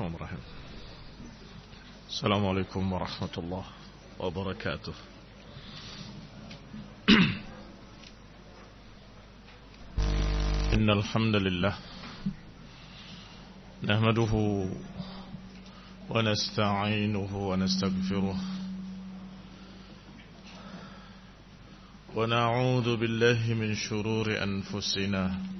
الرحمن الرحيم. السلام عليكم ورحمة الله وبركاته. إن الحمد لله نحمده ونستعينه ونستغفره ونعوذ بالله من شرور أنفسنا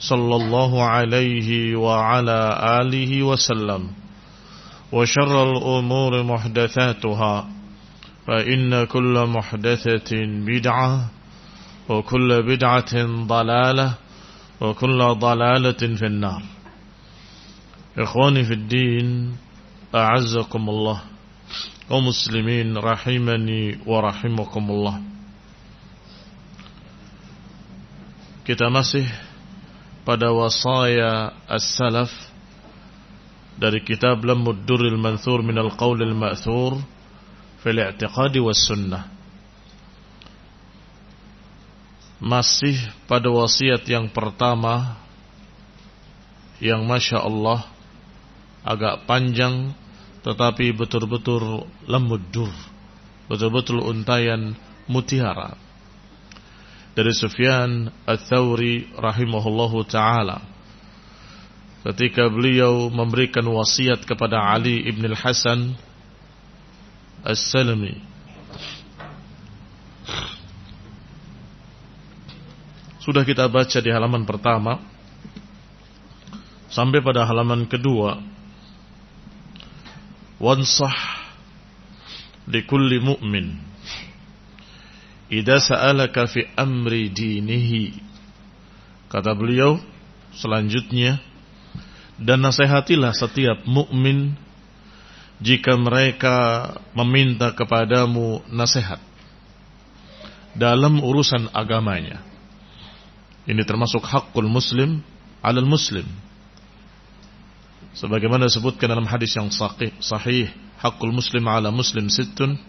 صلى الله عليه وعلى آله وسلم. وشر الأمور محدثاتها فإن كل محدثة بدعة وكل بدعة ضلالة وكل ضلالة في النار. إخواني في الدين أعزكم الله ومسلمين رحمني ورحمكم الله. Kita masih pada wasaya as-salaf dari kitab Lamud Durril Manthur min al-Qawl al-Ma'thur fil i'tiqad was sunnah. Masih pada wasiat yang pertama yang Masya Allah agak panjang tetapi betul-betul lemudur betul-betul untayan mutiara dari Sufyan Ats-Tsauri rahimahullahu taala. Ketika beliau memberikan wasiat kepada Ali ibn al-Hasan As-Salami. Sudah kita baca di halaman pertama. Sampai pada halaman kedua. Wansah likulli mu'min Ida sa'alaka fi amri dinihi. Kata beliau selanjutnya Dan nasihatilah setiap mukmin Jika mereka meminta kepadamu nasihat Dalam urusan agamanya. Ini termasuk hakul muslim alal muslim. Sebagaimana disebutkan dalam hadis yang sahih, Hakul muslim ala muslim sittun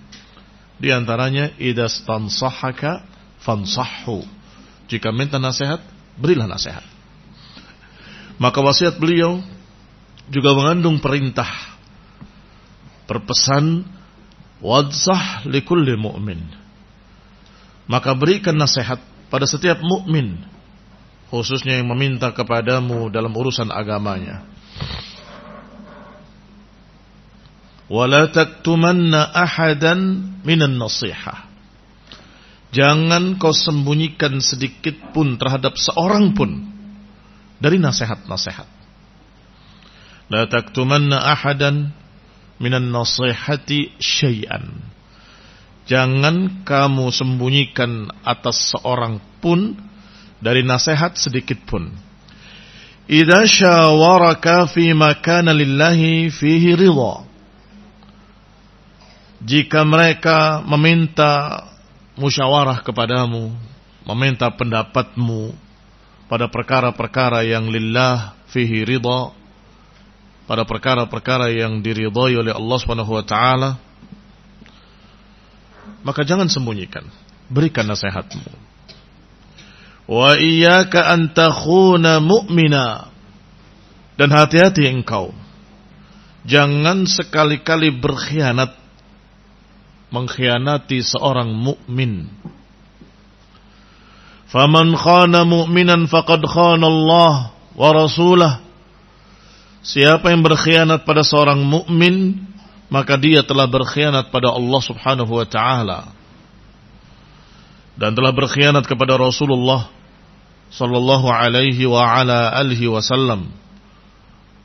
di antaranya idas tansahaka fansahhu. Jika minta nasihat, berilah nasihat. Maka wasiat beliau juga mengandung perintah berpesan wadzah likulli mu'min. Maka berikan nasihat pada setiap mukmin khususnya yang meminta kepadamu dalam urusan agamanya. Wala taktumanna ahadan minan nasihah. Jangan kau sembunyikan sedikit pun terhadap seorang pun dari nasihat-nasihat. La taktumanna ahadan minan nasihati syai'an. Jangan kamu sembunyikan atas seorang pun dari nasihat sedikit pun. Idza syawaraka fi makana lillahi fihi ridha. Jika mereka meminta musyawarah kepadamu, meminta pendapatmu pada perkara-perkara yang lillah fihi ridha, pada perkara-perkara yang diridhai oleh Allah Subhanahu wa taala maka jangan sembunyikan. Berikan nasihatmu. Wa iyyaka an takhuna mu'mina. Dan hati-hati engkau. Jangan sekali-kali berkhianat mengkhianati seorang mukmin faman khana mu'minan faqad khana Allah wa rasulahu Siapa yang berkhianat pada seorang mukmin, maka dia telah berkhianat pada Allah Subhanahu wa taala. Dan telah berkhianat kepada Rasulullah sallallahu alaihi wa ala alihi wasallam.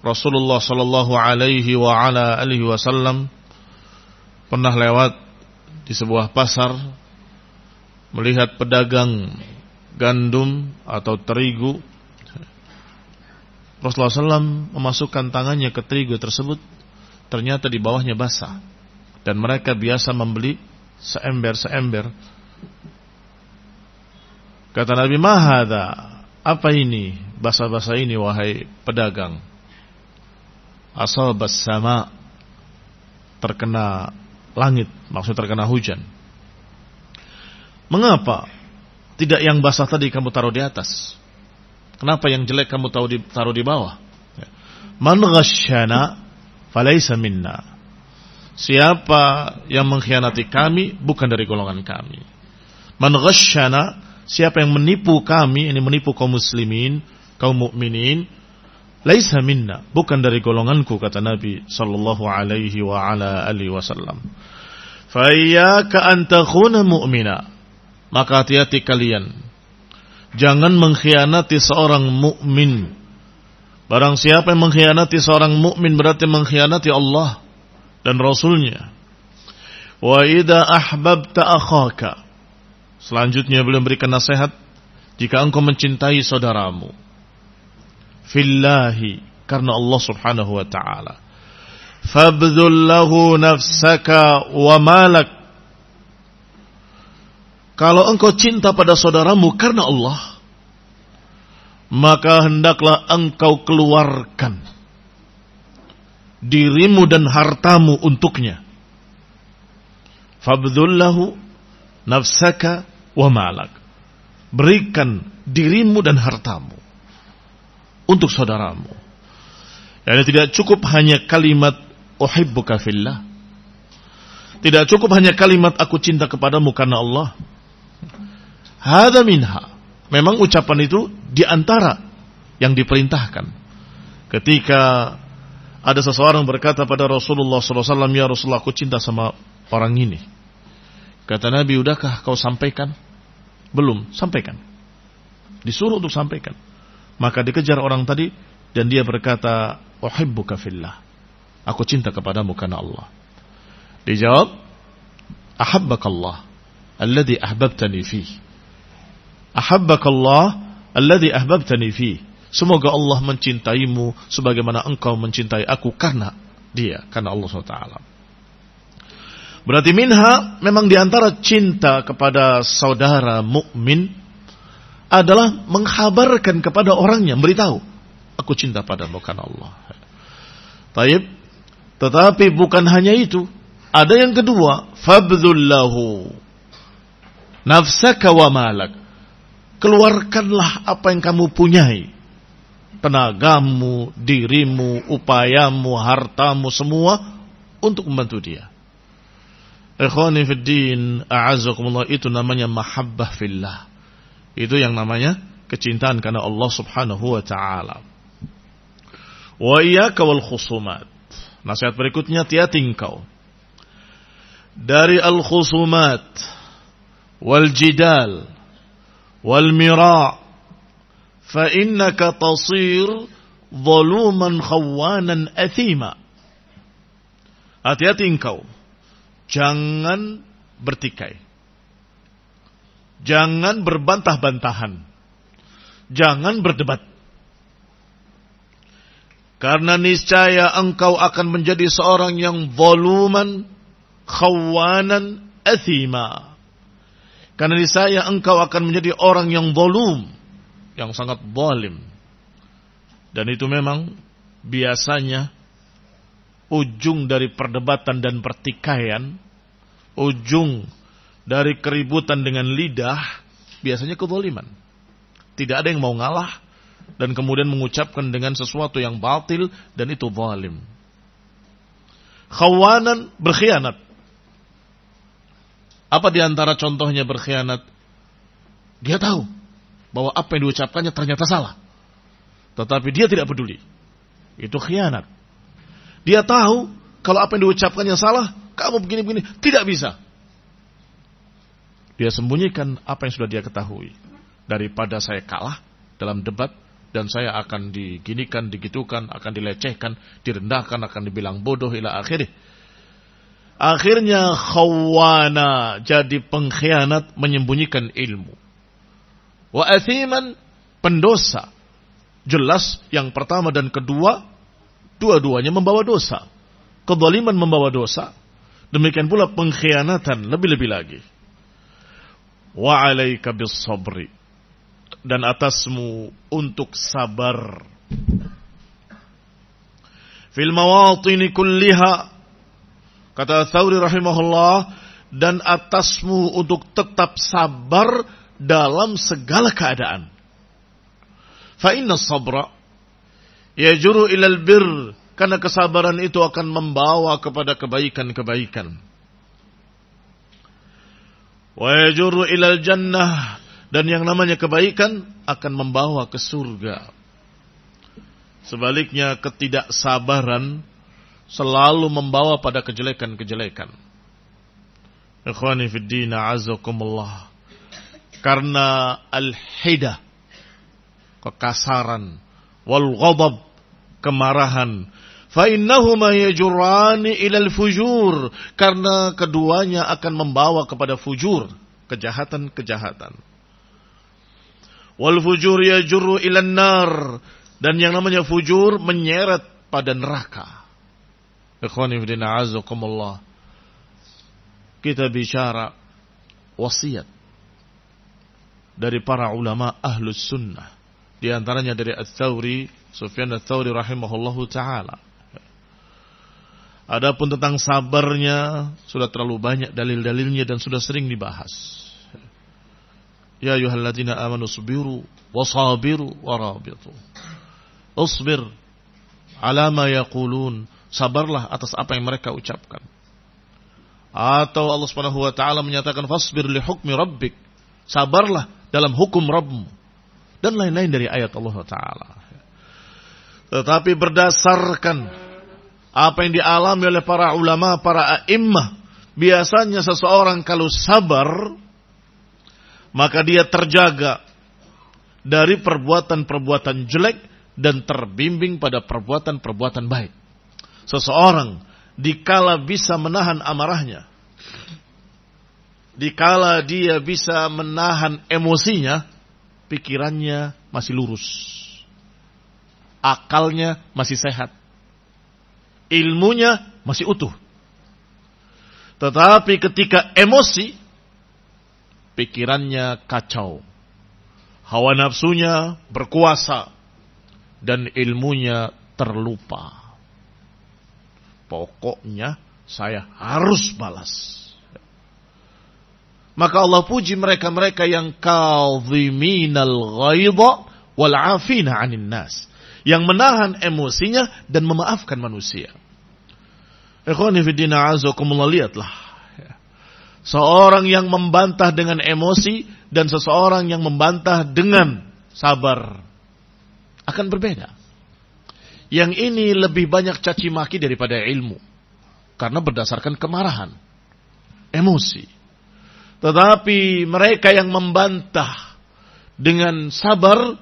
Rasulullah sallallahu alaihi wa ala alihi wasallam pernah lewat di sebuah pasar melihat pedagang gandum atau terigu Rasulullah SAW memasukkan tangannya ke terigu tersebut, ternyata di bawahnya basah. Dan mereka biasa membeli seember-seember. Kata Nabi, Mahada, apa ini? Basah-basah ini wahai pedagang. Asal sama terkena langit, maksud terkena hujan. Mengapa tidak yang basah tadi kamu taruh di atas? Kenapa yang jelek kamu tahu di, taruh di bawah? Ya. Man ghasyana falaysa minna. Siapa yang mengkhianati kami bukan dari golongan kami. Man ghasyana siapa yang menipu kami, ini menipu kaum muslimin, kaum mukminin, laisa minna, bukan dari golonganku kata Nabi sallallahu alaihi wa ala alihi wasallam. Fa iyyaka an takhuna mu'mina. Maka hati-hati kalian Jangan mengkhianati seorang mukmin. Barang siapa yang mengkhianati seorang mukmin berarti mengkhianati Allah dan Rasulnya. Wa idza ahbabta akhaka. Selanjutnya beliau berikan nasihat jika engkau mencintai saudaramu. Fillahi karena Allah Subhanahu wa taala. Fabdhul lahu nafsaka wa malak kalau engkau cinta pada saudaramu karena Allah, maka hendaklah engkau keluarkan dirimu dan hartamu untuknya. Fabdullahu nafsaka wa malak. Berikan dirimu dan hartamu untuk saudaramu. Yani tidak cukup hanya kalimat uhibbuka fillah. Tidak cukup hanya kalimat aku cinta kepadamu karena Allah. Hada minha. Memang ucapan itu di antara yang diperintahkan. Ketika ada seseorang berkata pada Rasulullah SAW, Ya Rasulullah, aku cinta sama orang ini. Kata Nabi, udahkah kau sampaikan? Belum, sampaikan. Disuruh untuk sampaikan. Maka dikejar orang tadi, dan dia berkata, Uhibbuka fillah. Aku cinta kepadamu karena Allah. Dijawab, Ahabbakallah. Alladhi ahbabtani fih ahabbakallah alladhi ahbabtani fi. Semoga Allah mencintaimu sebagaimana engkau mencintai aku karena dia, karena Allah SWT. Berarti minha memang di antara cinta kepada saudara mukmin adalah menghabarkan kepada orangnya, beritahu, aku cinta padamu karena Allah. Taib, tetapi bukan hanya itu, ada yang kedua, fabdullahu nafsaka wa malak keluarkanlah apa yang kamu punyai. Tenagamu, dirimu, upayamu, hartamu, semua untuk membantu dia. Ikhwani fiddin, a'azakumullah, itu namanya mahabbah fillah. Itu yang namanya kecintaan karena Allah subhanahu wa ta'ala. Wa iyaka wal khusumat. Nasihat berikutnya tiati engkau dari al-khusumat wal jidal wal mira' fa innaka tasir zaluman khawanan athima. Hati-hati engkau. Jangan bertikai. Jangan berbantah-bantahan. Jangan berdebat. Karena niscaya engkau akan menjadi seorang yang voluman, khawanan, athima. Karena niscaya engkau akan menjadi orang yang volum, yang sangat zalim. Dan itu memang biasanya ujung dari perdebatan dan pertikaian, ujung dari keributan dengan lidah, biasanya kezaliman. Tidak ada yang mau ngalah, dan kemudian mengucapkan dengan sesuatu yang batil dan itu zalim. Khawanan berkhianat. Apa di antara contohnya berkhianat? Dia tahu bahwa apa yang diucapkannya ternyata salah. Tetapi dia tidak peduli. Itu khianat. Dia tahu kalau apa yang diucapkannya salah, kamu begini-begini. Tidak bisa. Dia sembunyikan apa yang sudah dia ketahui. Daripada saya kalah dalam debat, dan saya akan diginikan, digitukan, akan dilecehkan, direndahkan, akan dibilang bodoh ila akhirnya. Akhirnya khawana jadi pengkhianat menyembunyikan ilmu. Wa athiman pendosa. Jelas yang pertama dan kedua dua-duanya membawa dosa. Kedoliman membawa dosa. Demikian pula pengkhianatan lebih-lebih lagi. Wa alaika bis sabri dan atasmu untuk sabar. Fil mawatini kulliha kata Thawri rahimahullah dan atasmu untuk tetap sabar dalam segala keadaan. Fa inna sabra yajuru ilal bir karena kesabaran itu akan membawa kepada kebaikan-kebaikan. Wa yajuru ilal jannah dan yang namanya kebaikan akan membawa ke surga. Sebaliknya ketidaksabaran selalu membawa pada kejelekan-kejelekan. Ikhwani fid din azakumullah. Karena al-hidah kekasaran wal ghadab kemarahan fa innahuma yajurani ilal fujur karena keduanya akan membawa kepada fujur kejahatan-kejahatan Wal fujur yajurru ilan nar. Dan yang namanya fujur menyeret pada neraka. Ikhwani fidina azakumullah. Kita bicara wasiat dari para ulama ahlus sunnah. Di antaranya dari Al-Thawri, Sufyan Al-Thawri rahimahullahu ta'ala. Adapun tentang sabarnya, sudah terlalu banyak dalil-dalilnya dan sudah sering dibahas. Ya ayyuhalladzina amanu sabiru wasabiru warabitu. Usbir ala ma yaqulun. Sabarlah atas apa yang mereka ucapkan. Atau Allah Subhanahu wa taala menyatakan fasbir li hukmi rabbik. Sabarlah dalam hukum Rabbmu. Dan lain-lain dari ayat Allah taala. Tetapi berdasarkan apa yang dialami oleh para ulama, para a'immah, biasanya seseorang kalau sabar maka dia terjaga dari perbuatan-perbuatan jelek dan terbimbing pada perbuatan-perbuatan baik. Seseorang dikala bisa menahan amarahnya, dikala dia bisa menahan emosinya, pikirannya masih lurus, akalnya masih sehat, ilmunya masih utuh. Tetapi ketika emosi, pikirannya kacau. Hawa nafsunya berkuasa dan ilmunya terlupa. Pokoknya saya harus balas. Maka Allah puji mereka-mereka yang kadhiminal ghaidha wal afina 'anil nas. Yang menahan emosinya dan memaafkan manusia. Ikhwani fi din lihatlah Seorang yang membantah dengan emosi dan seseorang yang membantah dengan sabar akan berbeda. Yang ini lebih banyak caci maki daripada ilmu. Karena berdasarkan kemarahan. Emosi. Tetapi mereka yang membantah dengan sabar,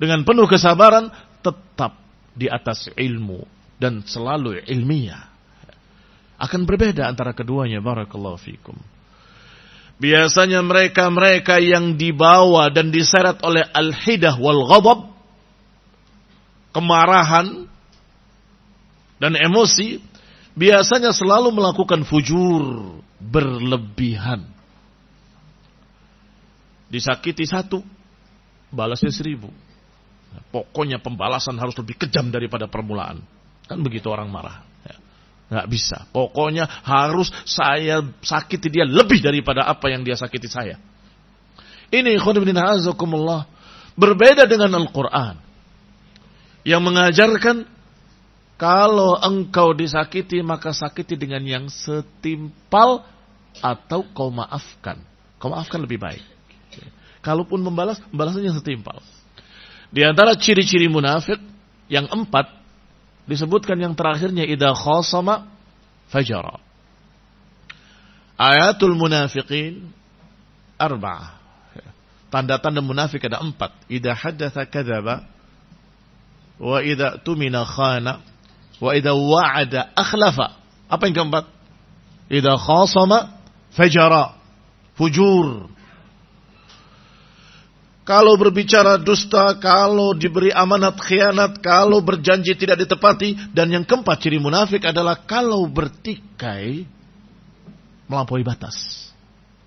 dengan penuh kesabaran, tetap di atas ilmu dan selalu ilmiah. Akan berbeda antara keduanya barakallahu fikum. Biasanya mereka-mereka yang dibawa dan diseret oleh al-hidah wal ghadab kemarahan dan emosi biasanya selalu melakukan fujur berlebihan. Disakiti satu, balasnya seribu. Pokoknya pembalasan harus lebih kejam daripada permulaan. Kan begitu orang marah. Nggak bisa. Pokoknya harus saya sakiti dia lebih daripada apa yang dia sakiti saya. Ini azakumullah. Berbeda dengan Al-Quran. Yang mengajarkan kalau engkau disakiti maka sakiti dengan yang setimpal atau kau maafkan. Kau maafkan lebih baik. Kalaupun membalas, membalasnya setimpal. Di antara ciri-ciri munafik yang empat disebutkan yang terakhirnya idza khasama fajara. Ayatul munafiqin arba'ah. Tanda-tanda munafik ada empat. Idza haddatha kadzaba wa idza tumina khana wa idza wa'ada akhlafa. Apa yang keempat? Idza khasama fajara. Fujur. Kalau berbicara dusta, kalau diberi amanat khianat, kalau berjanji tidak ditepati. Dan yang keempat ciri munafik adalah kalau bertikai melampaui batas.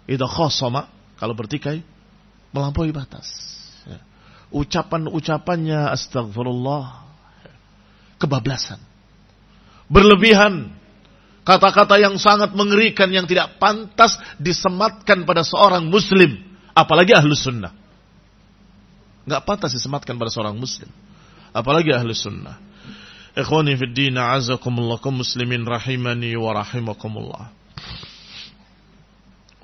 Itu khosoma, kalau bertikai melampaui batas. Ya. Ucapan-ucapannya astagfirullah. Kebablasan. Berlebihan. Kata-kata yang sangat mengerikan yang tidak pantas disematkan pada seorang muslim. Apalagi ahlus sunnah. Nggak pantas disematkan pada seorang muslim. Apalagi ahli sunnah. Ikhwani fi din azakumullah kum muslimin rahimani wa rahimakumullah.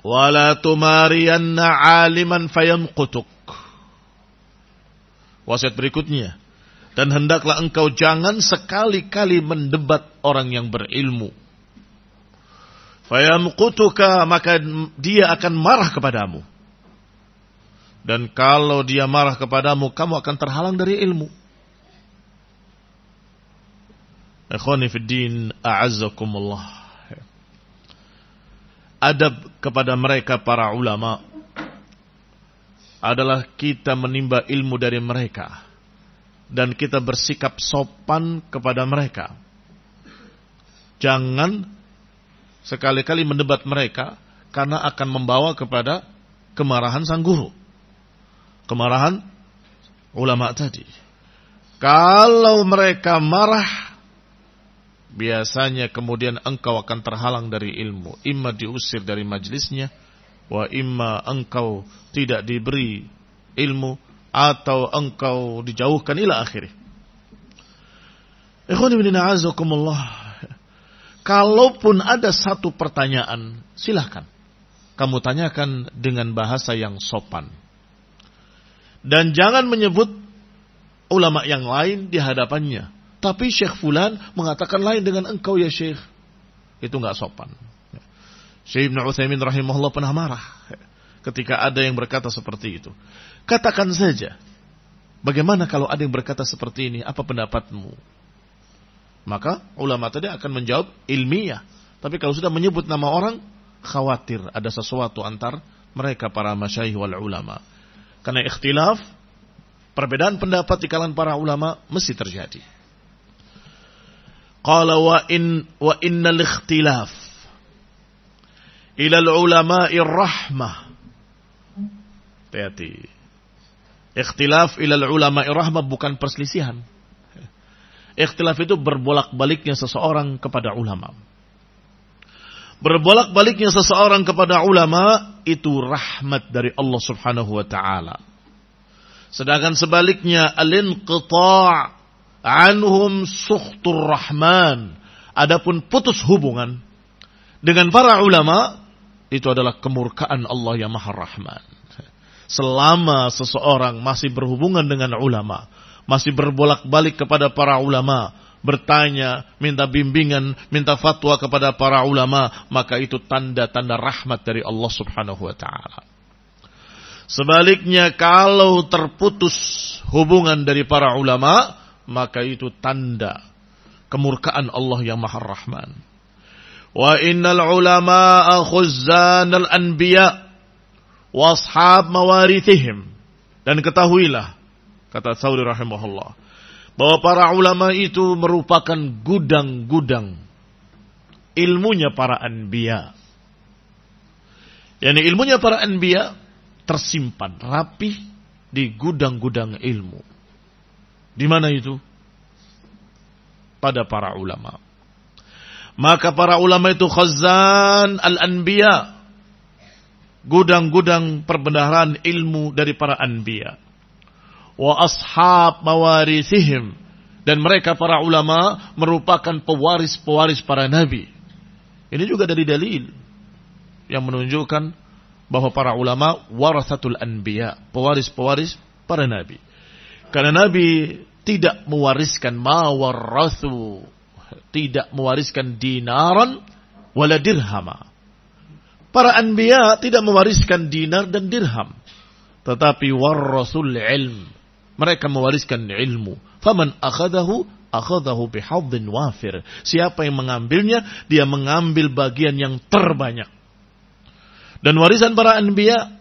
Wala tumariyanna aliman fayanqutuk. Wasiat berikutnya. Dan hendaklah engkau jangan sekali-kali mendebat orang yang berilmu. Fayamqutuka maka dia akan marah kepadamu. Dan kalau dia marah kepadamu, kamu akan terhalang dari ilmu. Ikhwani fiddin, a'azzakumullah. Adab kepada mereka para ulama adalah kita menimba ilmu dari mereka dan kita bersikap sopan kepada mereka. Jangan sekali-kali mendebat mereka karena akan membawa kepada kemarahan sang guru kemarahan ulama tadi. Kalau mereka marah, biasanya kemudian engkau akan terhalang dari ilmu. Imma diusir dari majlisnya, wa imma engkau tidak diberi ilmu, atau engkau dijauhkan ila akhirnya. Kalaupun ada satu pertanyaan, silahkan. Kamu tanyakan dengan bahasa yang sopan. Dan jangan menyebut ulama yang lain di hadapannya. Tapi Syekh Fulan mengatakan lain dengan engkau ya Syekh. Itu nggak sopan. Syekh Ibn Uthaymin rahimahullah pernah marah ketika ada yang berkata seperti itu. Katakan saja, bagaimana kalau ada yang berkata seperti ini, apa pendapatmu? Maka ulama tadi akan menjawab ilmiah. Tapi kalau sudah menyebut nama orang, khawatir ada sesuatu antar mereka para masyaih wal ulama. Karena ikhtilaf, perbedaan pendapat di kalangan para ulama mesti terjadi. Qala wa in wa innal ikhtilaf ila ulama'i rahmah. Hati-hati. Ikhtilaf ila ulama'i rahmah bukan perselisihan. Ikhtilaf itu berbolak-baliknya seseorang kepada ulama. Berbolak-baliknya seseorang kepada ulama itu rahmat dari Allah Subhanahu wa taala. Sedangkan sebaliknya al-inqita' anhum sukhtur rahman. Adapun putus hubungan dengan para ulama itu adalah kemurkaan Allah yang Maha Rahman. Selama seseorang masih berhubungan dengan ulama, masih berbolak-balik kepada para ulama, bertanya, minta bimbingan, minta fatwa kepada para ulama, maka itu tanda-tanda rahmat dari Allah Subhanahu wa taala. Sebaliknya kalau terputus hubungan dari para ulama, maka itu tanda kemurkaan Allah yang Maha Rahman. Wa innal ulama'a khuzzanal anbiya wa ashab mawarithihim. Dan ketahuilah, kata Saudi rahimahullah, bahwa para ulama itu merupakan gudang-gudang ilmunya para anbiya. Yani ilmunya para anbiya tersimpan rapi di gudang-gudang ilmu. Di mana itu? Pada para ulama. Maka para ulama itu khazan al-anbiya. Gudang-gudang perbendaharaan ilmu dari para anbiya. Wa ashab mawarisihim. Dan mereka para ulama merupakan pewaris-pewaris para nabi. Ini juga dari dalil yang menunjukkan bahwa para ulama warasatul anbiya, pewaris-pewaris para nabi. Karena nabi tidak mewariskan mawarathu tidak mewariskan dinaran wala dirhama. Para anbiya tidak mewariskan dinar dan dirham. Tetapi warasul ilm. Mereka mewariskan ilmu. Faman akhadahu akhadahu bihadzin wafir. Siapa yang mengambilnya, dia mengambil bagian yang terbanyak. Dan warisan para anbiya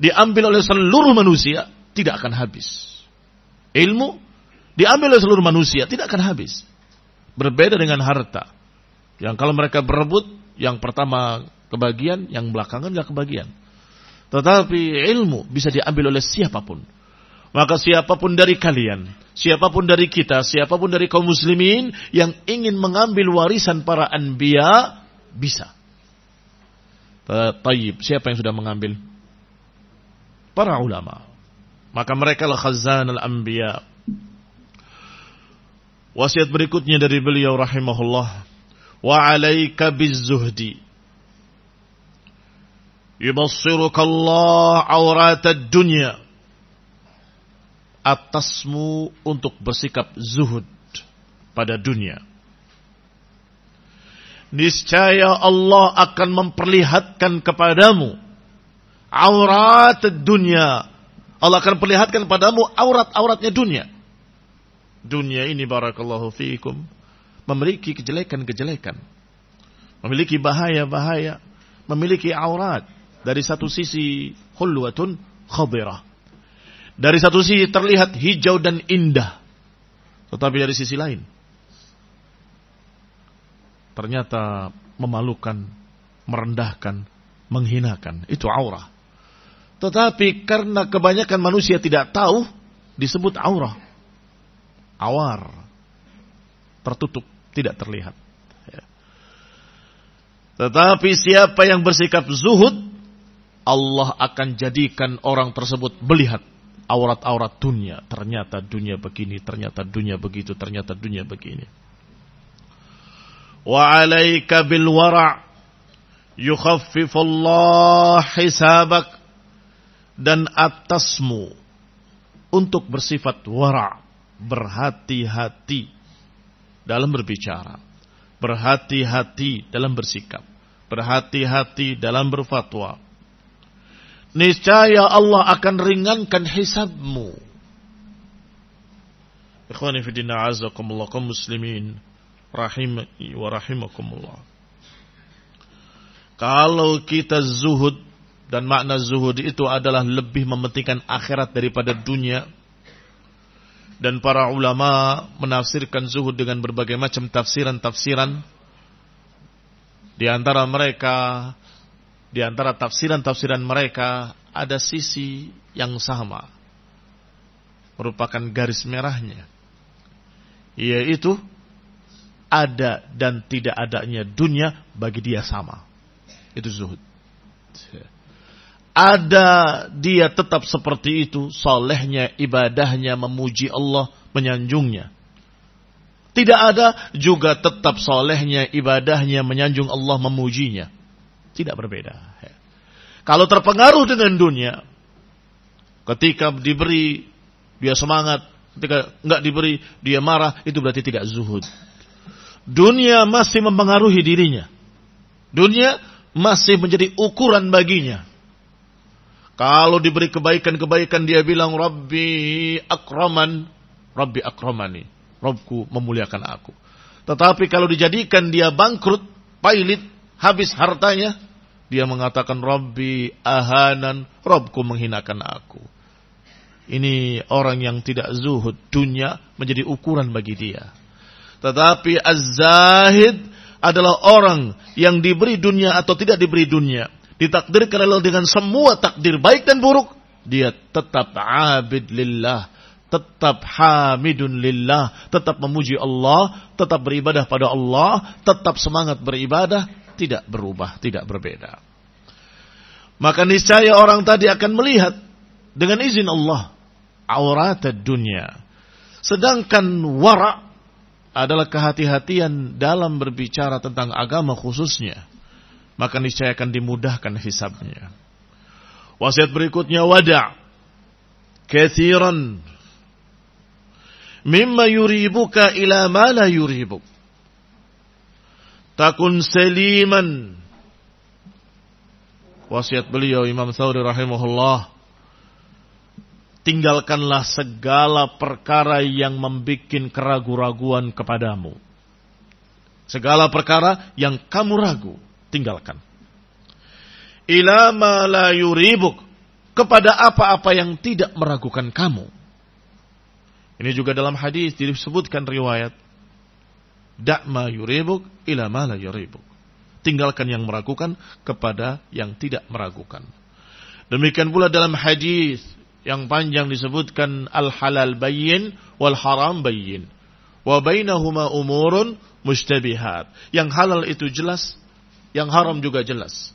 diambil oleh seluruh manusia tidak akan habis. Ilmu diambil oleh seluruh manusia tidak akan habis. Berbeda dengan harta. Yang kalau mereka berebut, yang pertama kebagian, yang belakangan gak kebagian. Tetapi ilmu bisa diambil oleh siapa pun. Maka siapa pun dari kalian, siapa pun dari kita, siapa pun dari kaum muslimin yang ingin mengambil warisan para anbiya, bisa. Tayyib, siapa yang sudah mengambil? Para ulama. Maka mereka lah khazan al-anbiya. Wasiat berikutnya dari beliau rahimahullah. Wa alaika bizzuhdi. Yubassiruka Allah awratad dunya. Atasmu untuk bersikap zuhud pada dunia. Niscaya Allah akan memperlihatkan kepadamu aurat dunia. Allah akan perlihatkan padamu aurat-auratnya dunia dunia ini barakallahu fiikum memiliki kejelekan-kejelekan. Memiliki bahaya-bahaya, memiliki aurat. Dari satu sisi hulwatun khadirah. Dari satu sisi terlihat hijau dan indah. Tetapi dari sisi lain ternyata memalukan, merendahkan, menghinakan. Itu aurah. Tetapi karena kebanyakan manusia tidak tahu disebut aurah awar, tertutup, tidak terlihat. Ya. Tetapi siapa yang bersikap zuhud, Allah akan jadikan orang tersebut melihat aurat-aurat dunia. Ternyata dunia begini, ternyata dunia begitu, ternyata dunia begini. Wa alaika bil wara' yukhaffifullah hisabak dan atasmu untuk bersifat wara' berhati-hati dalam berbicara, berhati-hati dalam bersikap, berhati-hati dalam berfatwa. Niscaya Allah akan ringankan hisabmu. Ikhwani fi dinna azakumullah kaum muslimin rahimani wa rahimakumullah. Kalau kita zuhud dan makna zuhud itu adalah lebih mementingkan akhirat daripada dunia, dan para ulama menafsirkan zuhud dengan berbagai macam tafsiran-tafsiran. Di antara mereka, di antara tafsiran-tafsiran mereka ada sisi yang sama. Merupakan garis merahnya. Yaitu ada dan tidak adanya dunia bagi dia sama. Itu zuhud ada dia tetap seperti itu, solehnya, ibadahnya, memuji Allah, menyanjungnya. Tidak ada juga tetap solehnya, ibadahnya, menyanjung Allah, memujinya. Tidak berbeda. Kalau terpengaruh dengan dunia, ketika diberi, dia semangat. Ketika nggak diberi, dia marah. Itu berarti tidak zuhud. Dunia masih mempengaruhi dirinya. Dunia masih menjadi ukuran baginya kalau diberi kebaikan-kebaikan dia bilang Rabbi akraman. Rabbi akramani. Robku memuliakan aku. Tetapi kalau dijadikan dia bangkrut, pailit, habis hartanya, dia mengatakan Rabbi ahanan, Robku menghinakan aku. Ini orang yang tidak zuhud, dunia menjadi ukuran bagi dia. Tetapi az-zahid adalah orang yang diberi dunia atau tidak diberi dunia. Ditakdirkan Allah dengan semua takdir baik dan buruk. Dia tetap abid lillah tetap hamidun lillah, tetap memuji Allah, tetap beribadah pada Allah, tetap semangat beribadah, tidak berubah, tidak berbeda. Maka niscaya orang tadi akan melihat dengan izin Allah aurat dunia. Sedangkan wara adalah kehati-hatian dalam berbicara tentang agama khususnya. Maka niscaya akan dimudahkan hisabnya. Wasiat berikutnya wada' kathiran mimma yuribuka ila ma la yuribuk. Takun seliman. Wasiat beliau Imam Thawri rahimahullah. Tinggalkanlah segala perkara yang membuat keraguan-raguan kepadamu. Segala perkara yang kamu ragu, tinggalkan. Ila ma la yuribuk. Kepada apa-apa yang tidak meragukan kamu ini juga dalam hadis disebutkan riwayat. Da'ma yuribuk ila ma yuribuk. Tinggalkan yang meragukan kepada yang tidak meragukan. Demikian pula dalam hadis yang panjang disebutkan al-halal bayyin wal haram bayyin. Wa bainahuma umurun mustabihat. Yang halal itu jelas, yang haram juga jelas.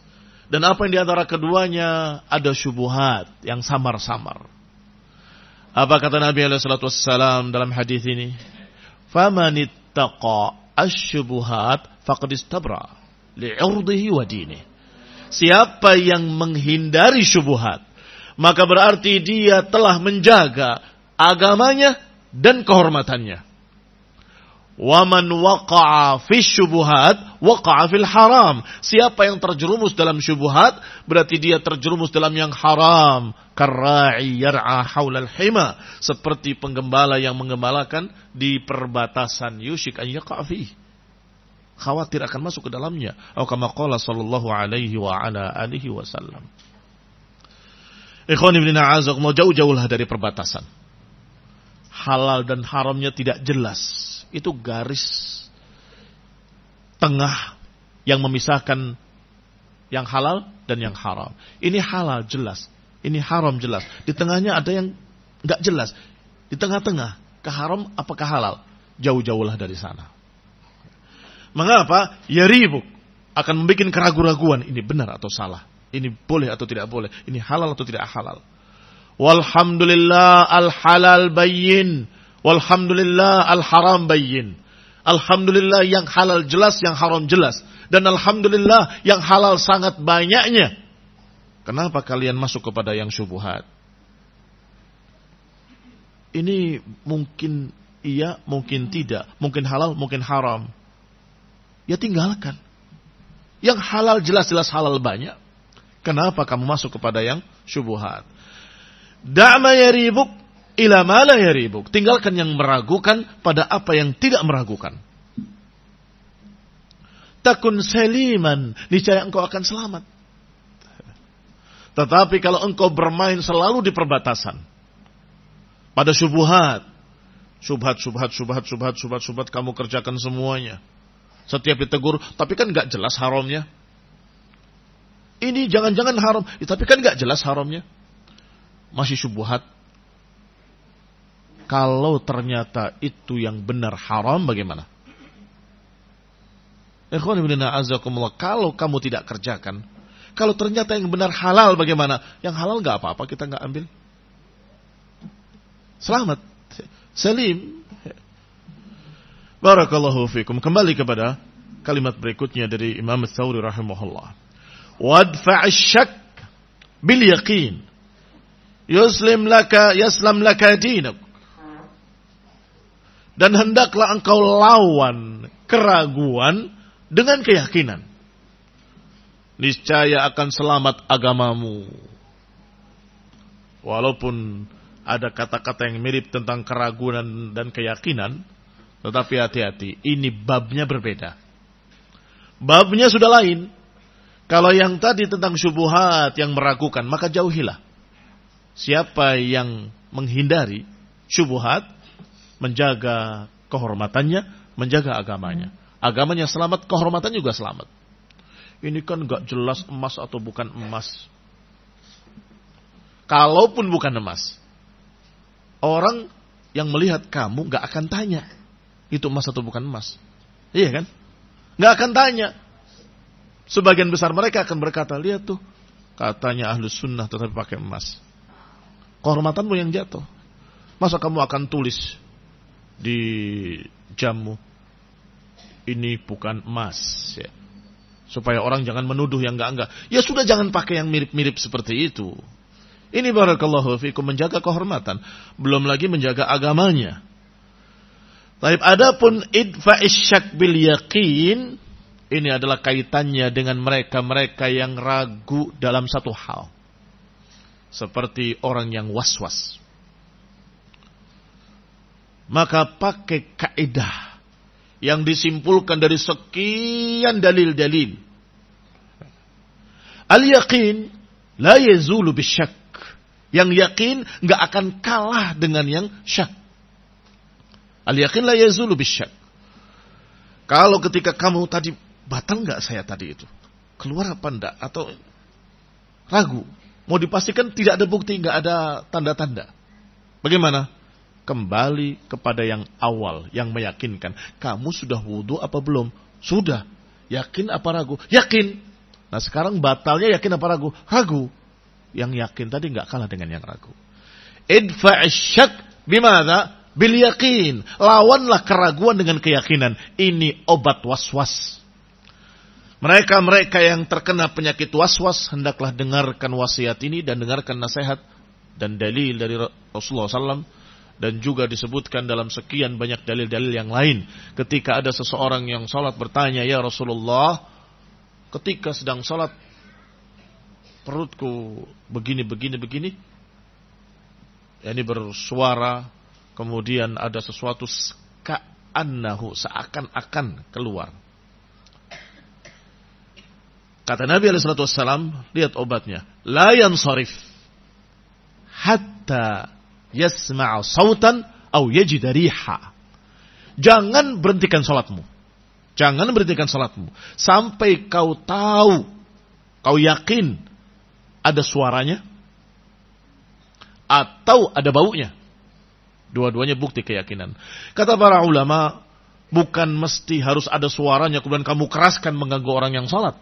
Dan apa yang di antara keduanya ada syubuhat yang samar-samar. Apa kata Nabi SAW dalam hadis ini? Famanittaqa asyubuhat faqad istabra li'urdihi wa dini. Siapa yang menghindari syubuhat, maka berarti dia telah menjaga agamanya dan kehormatannya. Waman waqa'a fi syubuhat waqa'a fil haram. Siapa yang terjerumus dalam syubuhat berarti dia terjerumus dalam yang haram. Karra'i yar'a haulal hima. Seperti penggembala yang menggembalakan di perbatasan yushik an yaqa' Khawatir akan masuk ke dalamnya. Atau kama qala sallallahu alaihi wa ala alihi wasallam. Ikhwan ibn mau jauh-jauhlah dari perbatasan. Halal dan haramnya tidak jelas itu garis tengah yang memisahkan yang halal dan yang haram. Ini halal jelas, ini haram jelas. Di tengahnya ada yang nggak jelas. Di tengah-tengah, ke haram apakah halal? Jauh-jauhlah dari sana. Mengapa? Ya ribuk akan membuat keraguan-raguan ini benar atau salah. Ini boleh atau tidak boleh. Ini halal atau tidak halal. Walhamdulillah al halal bayin Walhamdulillah al-haram bayyin. Alhamdulillah yang halal jelas, yang haram jelas. Dan Alhamdulillah yang halal sangat banyaknya. Kenapa kalian masuk kepada yang syubuhat? Ini mungkin iya, mungkin tidak. Mungkin halal, mungkin haram. Ya tinggalkan. Yang halal jelas-jelas halal banyak. Kenapa kamu masuk kepada yang syubuhat? Da'ma yaribuk ila mala yaribuk. Tinggalkan yang meragukan pada apa yang tidak meragukan. Takun seliman, niscaya engkau akan selamat. Tetapi kalau engkau bermain selalu di perbatasan, pada syubhat, syubhat, syubhat, syubhat, syubhat, syubhat, syubhat, kamu kerjakan semuanya. Setiap ditegur, tapi kan nggak jelas haramnya. Ini jangan-jangan haram, ya, tapi kan nggak jelas haramnya. Masih syubhat, kalau ternyata itu yang benar haram bagaimana? Kalau kamu tidak kerjakan, kalau ternyata yang benar halal bagaimana? Yang halal nggak apa-apa, kita nggak ambil. Selamat. Salim. Barakallahu fikum. Kembali kepada kalimat berikutnya dari Imam Thawri rahimahullah. Wadfa' syak bil yaqin. Yuslim laka yaslam laka dinak. Dan hendaklah engkau lawan keraguan dengan keyakinan. Niscaya akan selamat agamamu. Walaupun ada kata-kata yang mirip tentang keraguan dan keyakinan, tetapi hati-hati, ini babnya berbeda. Babnya sudah lain. Kalau yang tadi tentang syubuhat yang meragukan, maka jauhilah. Siapa yang menghindari syubuhat, menjaga kehormatannya, menjaga agamanya. Agamanya selamat, kehormatan juga selamat. Ini kan gak jelas emas atau bukan emas. Kalaupun bukan emas, orang yang melihat kamu gak akan tanya itu emas atau bukan emas. Iya kan? Gak akan tanya. Sebagian besar mereka akan berkata, lihat tuh, katanya ahlus sunnah tetapi pakai emas. Kehormatanmu yang jatuh. Masa kamu akan tulis di jamu, ini bukan emas. Ya. Supaya orang jangan menuduh yang enggak-enggak. Ya sudah jangan pakai yang mirip-mirip seperti itu. Ini barakallahu fikum menjaga kehormatan. Belum lagi menjaga agamanya. Tapi adapun idfa isyak bil yakin ini adalah kaitannya dengan mereka-mereka yang ragu dalam satu hal. Seperti orang yang was-was. Maka pakai kaidah yang disimpulkan dari sekian dalil-dalil. Al-yaqin la yazulu bisyak. Yang yakin nggak akan kalah dengan yang syak. Al-yaqin la yazulu bisyak. Kalau ketika kamu tadi batal nggak saya tadi itu? Keluar apa enggak? Atau ragu? Mau dipastikan tidak ada bukti, nggak ada tanda-tanda. Bagaimana? Kembali kepada yang awal, yang meyakinkan. Kamu sudah wudhu apa belum? Sudah. Yakin apa ragu? Yakin. Nah sekarang batalnya yakin apa ragu? Ragu. Yang yakin tadi nggak kalah dengan yang ragu. Idfa'isyak bimana? Bil yakin. Lawanlah keraguan dengan keyakinan. Ini obat was-was. Mereka-mereka yang terkena penyakit was-was hendaklah dengarkan wasiat ini dan dengarkan nasihat dan dalil dari Rasulullah SAW dan juga disebutkan dalam sekian banyak dalil-dalil yang lain. Ketika ada seseorang yang sholat bertanya, ya Rasulullah, ketika sedang sholat perutku begini, begini, begini, ini bersuara, kemudian ada sesuatu seakan-akan keluar Kata Nabi Alaihissalam, lihat obatnya. La yansarif. Hatta yasma'a sautan au yajida riha. Jangan berhentikan salatmu. Jangan berhentikan salatmu. Sampai kau tahu, kau yakin ada suaranya. Atau ada baunya. Dua-duanya bukti keyakinan. Kata para ulama, bukan mesti harus ada suaranya kemudian kamu keraskan mengganggu orang yang salat.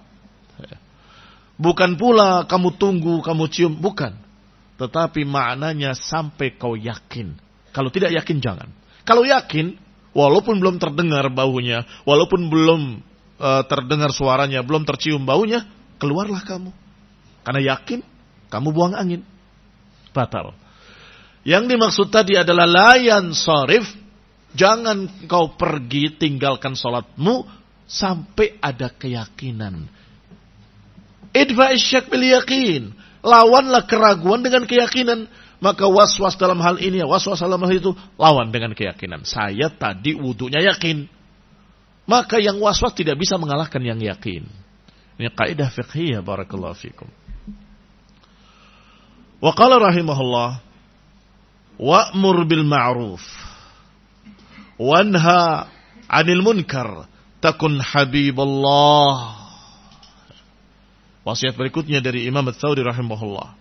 Bukan pula kamu tunggu, kamu cium, bukan. Tetapi maknanya sampai kau yakin. Kalau tidak yakin jangan. Kalau yakin, walaupun belum terdengar baunya, walaupun belum uh, terdengar suaranya, belum tercium baunya, keluarlah kamu. Karena yakin, kamu buang angin. Batal. Yang dimaksud tadi adalah layan sorif. Jangan kau pergi tinggalkan sholatmu sampai ada keyakinan Idfa isyak bil yakin. Lawanlah keraguan dengan keyakinan. Maka was-was dalam hal ini, was-was dalam hal itu, lawan dengan keyakinan. Saya tadi wudhunya yakin. Maka yang was-was tidak bisa mengalahkan yang yakin. Ini kaidah fiqhiyah barakallahu fikum. Wa qala rahimahullah wa'mur bil ma'ruf wanha 'anil munkar takun habiballah Wasiat berikutnya dari Imam Ats-Tsauri rahimahullah.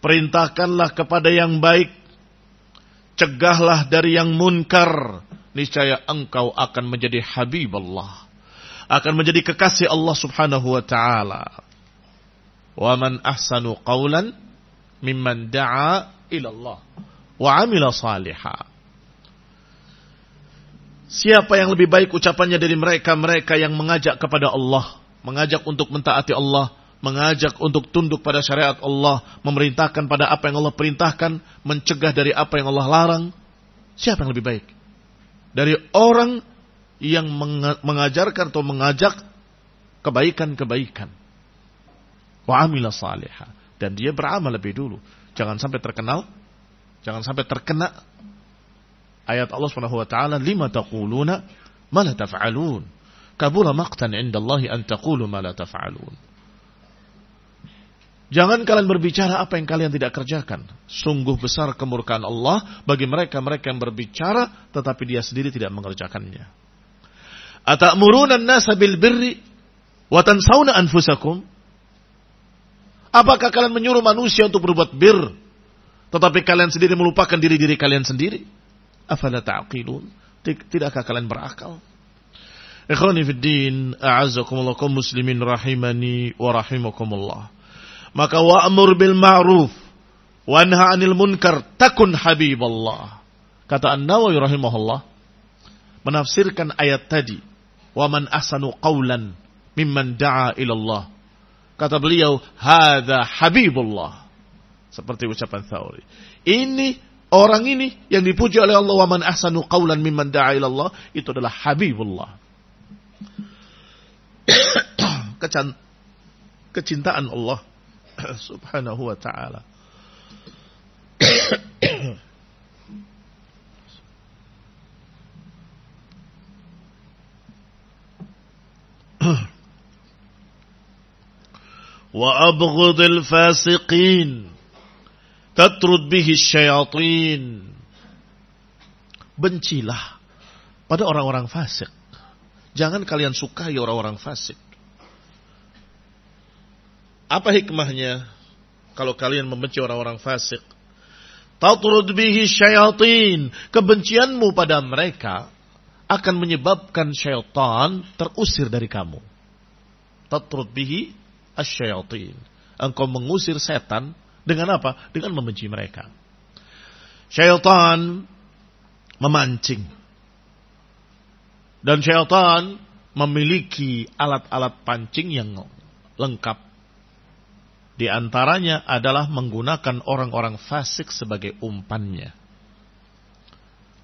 Perintahkanlah kepada yang baik, cegahlah dari yang munkar, niscaya engkau akan menjadi habib Allah. Akan menjadi kekasih Allah Subhanahu wa taala. Wa man ahsanu qawlan mimman da'a ila Allah wa amila. Siapa yang lebih baik ucapannya dari mereka-mereka yang mengajak kepada Allah, mengajak untuk mentaati Allah, mengajak untuk tunduk pada syariat Allah, memerintahkan pada apa yang Allah perintahkan, mencegah dari apa yang Allah larang. Siapa yang lebih baik? Dari orang yang mengajarkan atau mengajak kebaikan-kebaikan. Wa amila salihah. Dan dia beramal lebih dulu. Jangan sampai terkenal Jangan sampai terkena ayat Allah Subhanahu wa taala, "Lima taquluna ma la taf'alun?" Kabura maqtan 'inda Allah an taqulu ma la taf'alun. Jangan kalian berbicara apa yang kalian tidak kerjakan. Sungguh besar kemurkaan Allah bagi mereka-mereka yang berbicara tetapi dia sendiri tidak mengerjakannya. Atamuruna an-nasa bil birri wa tansawna anfusakum? Apakah kalian menyuruh manusia untuk berbuat bir tetapi kalian sendiri melupakan diri-diri kalian sendiri? Afala ta'qilun? Tidakkah kalian berakal? Ikhwani fid din, a'azzakumullah muslimin rahimani wa rahimakumullah. Maka wa'mur bil ma'ruf wa anha 'anil munkar takun habiballah. Kata An-Nawawi rahimahullah menafsirkan ayat tadi, "Wa man ahsanu qawlan mimman da'a ila Allah." Kata beliau, "Hadza habibullah." Seperti ucapan Thauri. Ini orang ini yang dipuji oleh Allah, "Wa man ahsanu qawlan mimman da'a ila Allah." Itu adalah habibullah. Kecintaan Allah subhanahu wa ta'ala. وأبغض الفاسقين تطرد به الشياطين bencilah pada orang-orang fasik jangan kalian sukai orang-orang fasik apa hikmahnya kalau kalian membenci orang-orang fasik? Tatrud bihi syayatin. Kebencianmu pada mereka akan menyebabkan syaitan terusir dari kamu. Tatrud bihi asyayatin. Engkau mengusir setan dengan apa? Dengan membenci mereka. Syaitan memancing. Dan syaitan memiliki alat-alat pancing yang lengkap di antaranya adalah menggunakan orang-orang fasik sebagai umpannya.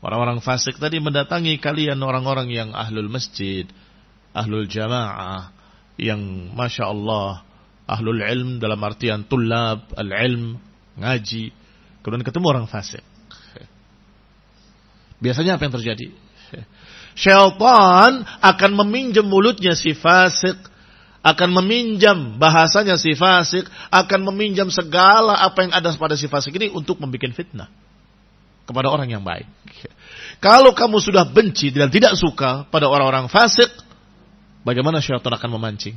Orang-orang fasik tadi mendatangi kalian orang-orang yang ahlul masjid, ahlul jamaah, yang masya Allah ahlul ilm dalam artian tulab, al-ilm, ngaji, kemudian ketemu orang fasik. Biasanya apa yang terjadi? Syaitan akan meminjam mulutnya si fasik akan meminjam bahasanya si fasik, akan meminjam segala apa yang ada pada si fasik ini untuk membuat fitnah kepada orang yang baik. Kalau kamu sudah benci dan tidak suka pada orang-orang fasik, bagaimana syaitan akan memancing?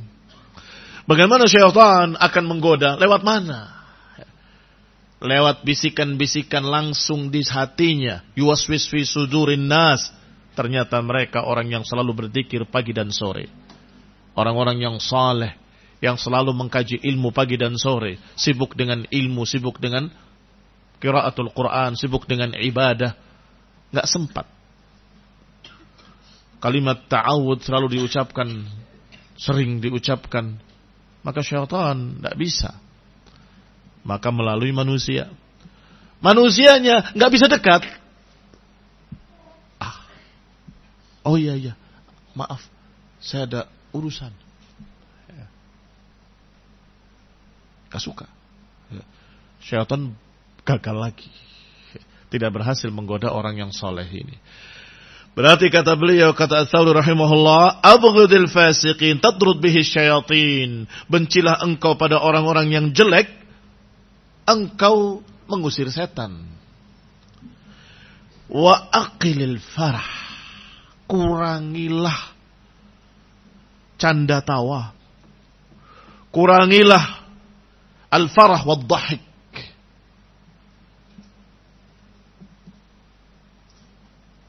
Bagaimana syaitan akan menggoda? Lewat mana? Lewat bisikan-bisikan langsung di hatinya. Fi sudurin nas. Ternyata mereka orang yang selalu berzikir pagi dan sore orang-orang yang saleh yang selalu mengkaji ilmu pagi dan sore, sibuk dengan ilmu, sibuk dengan kiraatul Quran, sibuk dengan ibadah, nggak sempat. Kalimat ta'awud selalu diucapkan, sering diucapkan, maka syaitan nggak bisa. Maka melalui manusia. Manusianya nggak bisa dekat. Ah. Oh iya iya. Maaf. Saya ada urusan. Ya. Gak suka. Ya. Syaitan gagal lagi. Tidak berhasil menggoda orang yang soleh ini. Berarti kata beliau, kata Al-Thawri rahimahullah, Abghudil fasiqin tadrud bihi syayatin. Bencilah engkau pada orang-orang yang jelek, engkau mengusir setan. Wa aqilil farah. Kurangilah canda tawa. Kurangilah al-farah wa dhahik.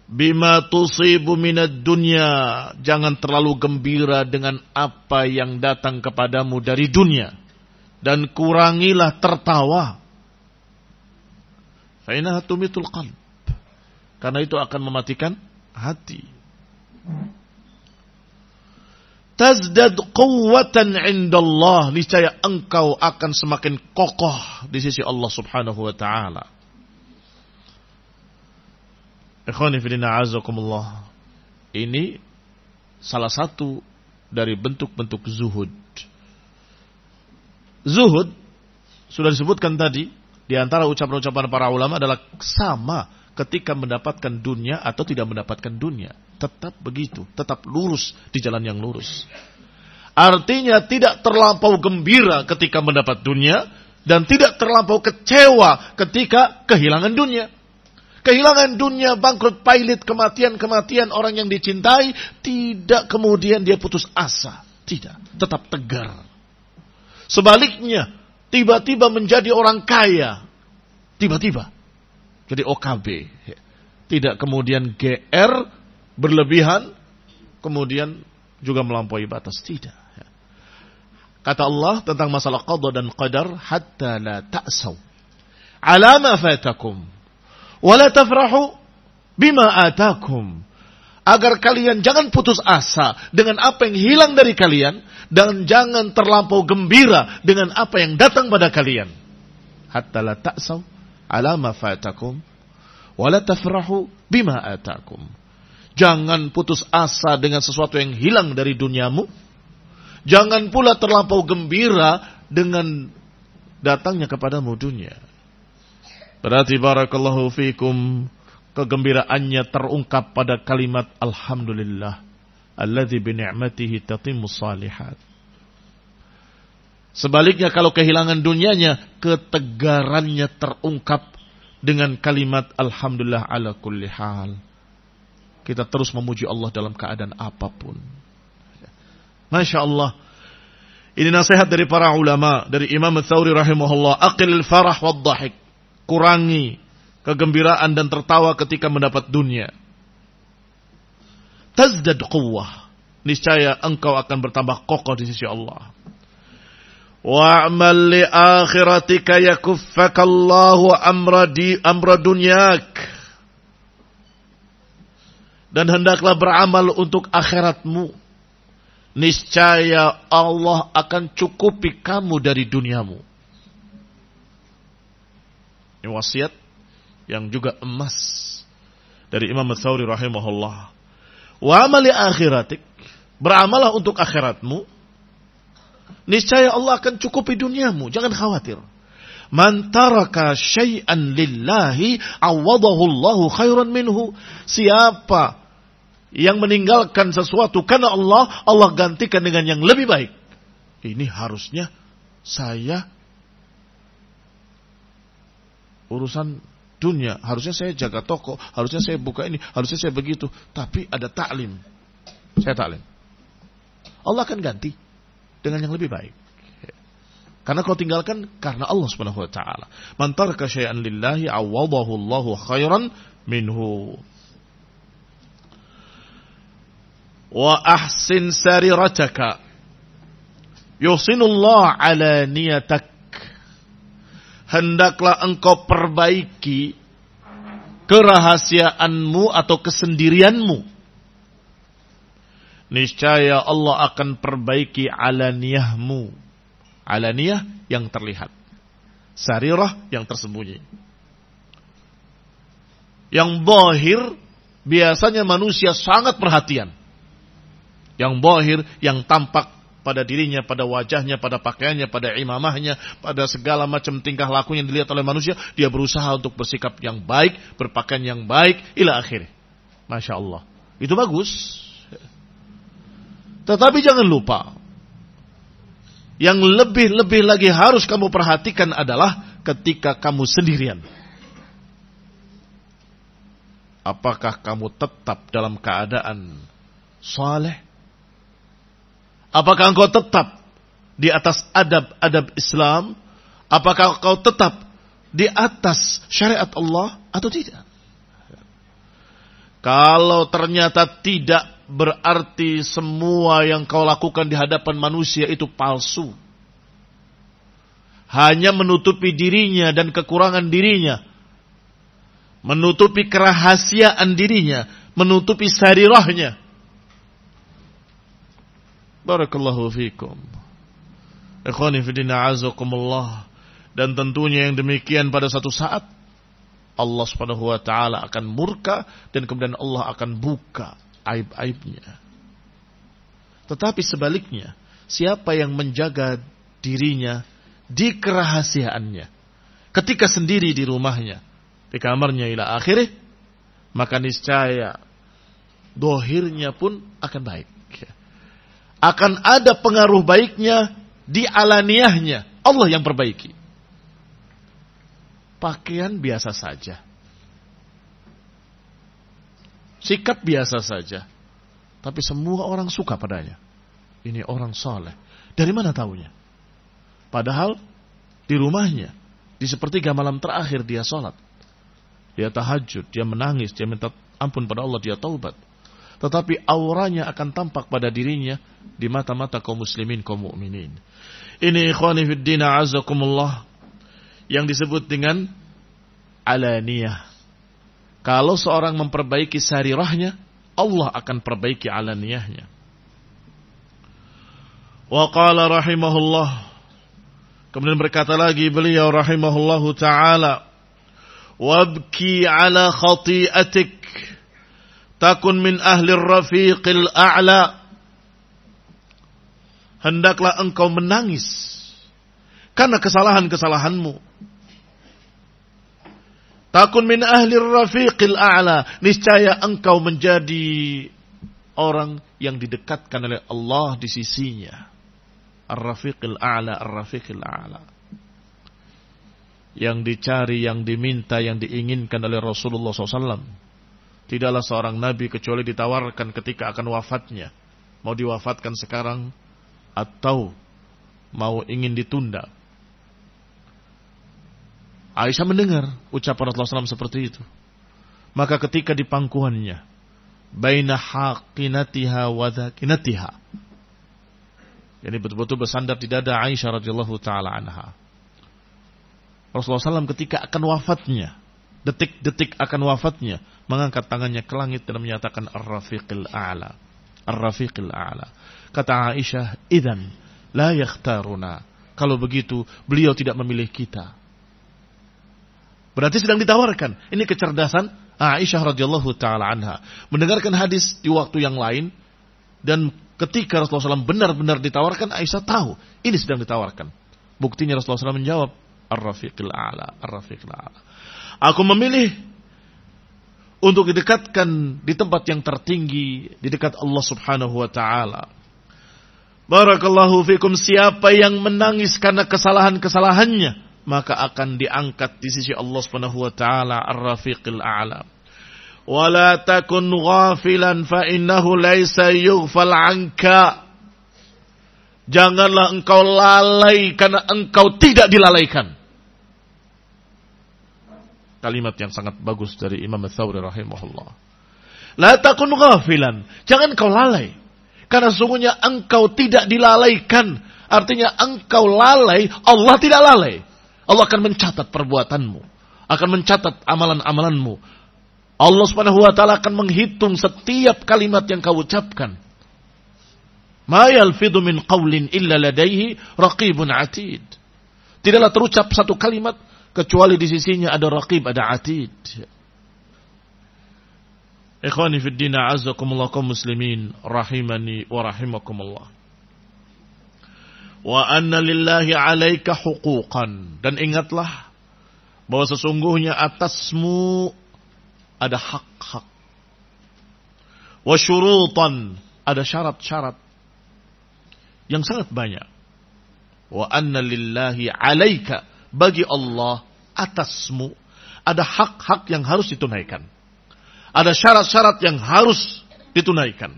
Bima tusibu minad dunya. Jangan terlalu gembira dengan apa yang datang kepadamu dari dunia. Dan kurangilah tertawa. Fainaha tumitul qalb. Karena itu akan mematikan hati tazdad quwwatan indallah niscaya engkau akan semakin kokoh di sisi Allah Subhanahu wa taala. Ikhwani fillah azakumullah. Ini salah satu dari bentuk-bentuk zuhud. Zuhud sudah disebutkan tadi Di antara ucapan-ucapan para ulama adalah sama ketika mendapatkan dunia atau tidak mendapatkan dunia. Tetap begitu, tetap lurus di jalan yang lurus. Artinya tidak terlampau gembira ketika mendapat dunia dan tidak terlampau kecewa ketika kehilangan dunia. Kehilangan dunia, bangkrut, pailit, kematian-kematian orang yang dicintai, tidak kemudian dia putus asa. Tidak, tetap tegar. Sebaliknya, tiba-tiba menjadi orang kaya. Tiba-tiba. Jadi OKB. Tidak kemudian GR berlebihan, kemudian juga melampaui batas. Tidak. Kata Allah tentang masalah qadha dan qadar, hatta la ta'saw ala fatakum wa la tafrahu bima atakum. Agar kalian jangan putus asa dengan apa yang hilang dari kalian dan jangan terlampau gembira dengan apa yang datang pada kalian. Hatta la ta'saw ala ma fatakum wa la tafrahu bima atakum. Jangan putus asa dengan sesuatu yang hilang dari duniamu Jangan pula terlampau gembira dengan datangnya kepadamu dunia. Berarti barakallahu fikum kegembiraannya terungkap pada kalimat alhamdulillah alladzi bi ni'matihi tatimmu salihat. Sebaliknya kalau kehilangan dunianya, ketegarannya terungkap dengan kalimat alhamdulillah ala kulli hal. Kita terus memuji Allah dalam keadaan apa pun. Masya Allah. Ini nasihat dari para ulama, dari Imam Thawri rahimahullah. Aqil farah wa dhahik. Kurangi kegembiraan dan tertawa ketika mendapat dunia. Tazdad quwwah. Niscaya engkau akan bertambah kokoh di sisi Allah. Wa'amal li akhiratika yakuffakallahu amra, di, amra dunyak. Dan hendaklah beramal untuk akhiratmu niscaya Allah akan cukupi kamu dari duniamu. Ini wasiat yang juga emas dari Imam Thawri rahimahullah. Wa amali akhiratik, beramalah untuk akhiratmu. Niscaya Allah akan cukupi duniamu, jangan khawatir. Man taraka syai'an lillahi awadahu Allahu khairan minhu. Siapa yang meninggalkan sesuatu karena Allah, Allah gantikan dengan yang lebih baik. Ini harusnya saya urusan dunia, harusnya saya jaga toko, harusnya saya buka ini, harusnya saya begitu. Tapi ada taklim, saya taklim. Allah akan ganti dengan yang lebih baik. Karena kau tinggalkan karena Allah Subhanahu wa taala. Man taraka syai'an lillahi awadahu Allahu khairan minhu wa ahsin sarirataka yusinullah ala niyatak hendaklah engkau perbaiki kerahasiaanmu atau kesendirianmu niscaya Allah akan perbaiki alaniyahmu alaniyah yang terlihat sarirah yang tersembunyi yang bahir biasanya manusia sangat perhatian yang bohir, yang tampak pada dirinya, pada wajahnya, pada pakaiannya, pada imamahnya, pada segala macam tingkah laku yang dilihat oleh manusia, dia berusaha untuk bersikap yang baik, berpakaian yang baik, ila akhir. Masya Allah. Itu bagus. Tetapi jangan lupa, yang lebih-lebih lagi harus kamu perhatikan adalah ketika kamu sendirian. Apakah kamu tetap dalam keadaan saleh Apakah engkau tetap di atas adab-adab Islam? Apakah engkau tetap di atas syariat Allah atau tidak? Kalau ternyata tidak berarti semua yang kau lakukan di hadapan manusia itu palsu. Hanya menutupi dirinya dan kekurangan dirinya. Menutupi kerahasiaan dirinya. Menutupi sarirahnya Barakallahu fikum. Ikhwani azakumullah. Dan tentunya yang demikian pada satu saat Allah subhanahu wa ta'ala akan murka dan kemudian Allah akan buka aib-aibnya. Tetapi sebaliknya, siapa yang menjaga dirinya di kerahasiaannya, ketika sendiri di rumahnya, di kamarnya ila akhirih, maka niscaya dohirnya pun akan baik. Akan ada pengaruh baiknya di alaniahnya. Allah yang perbaiki. Pakaian biasa saja. Sikap biasa saja. Tapi semua orang suka padanya. Ini orang soleh. Dari mana tahunya? Padahal di rumahnya, di sepertiga malam terakhir dia sholat. Dia tahajud, dia menangis, dia minta ampun pada Allah, dia taubat tetapi auranya akan tampak pada dirinya di mata-mata kaum muslimin kaum mukminin. Ini ikhwani fid din azakumullah yang disebut dengan alaniyah. Kalau seorang memperbaiki sarirahnya, Allah akan perbaiki alaniyahnya. Wa qala rahimahullah Kemudian berkata lagi beliau rahimahullahu taala, "Wabki ala khati'atik." takun min ahli rafiqil a'la hendaklah engkau menangis karena kesalahan-kesalahanmu takun min ahli rafiqil a'la niscaya engkau menjadi orang yang didekatkan oleh Allah di sisinya ar-rafiqil a'la ar-rafiqil a'la yang dicari, yang diminta, yang diinginkan oleh Rasulullah SAW Tidaklah seorang nabi kecuali ditawarkan ketika akan wafatnya. Mau diwafatkan sekarang atau mau ingin ditunda. Aisyah mendengar ucapan Rasulullah SAW seperti itu. Maka ketika di pangkuannya, baina haqinatiha wa dhakinatiha. Jadi betul-betul bersandar di dada Aisyah radhiyallahu. Rasulullah SAW ketika akan wafatnya, detik-detik akan wafatnya, mengangkat tangannya ke langit dan menyatakan Ar-Rafiqil A'la. Ar-Rafiqil A'la. Kata Aisyah, "Idzan la yakhtaruna." Kalau begitu, beliau tidak memilih kita. Berarti sedang ditawarkan. Ini kecerdasan Aisyah radhiyallahu taala anha. Mendengarkan hadis di waktu yang lain dan ketika Rasulullah SAW benar-benar ditawarkan, Aisyah tahu ini sedang ditawarkan. Buktinya Rasulullah SAW menjawab, Ar-Rafiqil A'la, Ar-Rafiqil A'la. Aku memilih untuk didekatkan di tempat yang tertinggi di dekat Allah Subhanahu wa taala. Barakallahu fikum siapa yang menangis karena kesalahan-kesalahannya maka akan diangkat di sisi Allah Subhanahu wa taala Ar-Rafiqil A'la. Wala takun ghafilan fa innahu laisa yughfal anka. Janganlah engkau lalai karena engkau tidak dilalaikan kalimat yang sangat bagus dari Imam Thawri rahimahullah. La takun ghafilan. Jangan kau lalai. Karena sungguhnya engkau tidak dilalaikan. Artinya engkau lalai, Allah tidak lalai. Allah akan mencatat perbuatanmu. Akan mencatat amalan-amalanmu. Allah subhanahu wa ta'ala akan menghitung setiap kalimat yang kau ucapkan. Ma yalfidu min qawlin illa ladaihi raqibun atid. Tidaklah terucap satu kalimat kecuali di sisinya ada raqib, ada atid. Ikhwani fi din azzakumullah kaum muslimin rahimani wa rahimakumullah. Wa anna lillahi 'alaika huquqan dan ingatlah bahwa sesungguhnya atasmu ada hak-hak. Wa syurutan ada syarat-syarat yang sangat banyak. Wa anna lillahi 'alaika bagi Allah atasmu ada hak-hak yang harus ditunaikan. Ada syarat-syarat yang harus ditunaikan.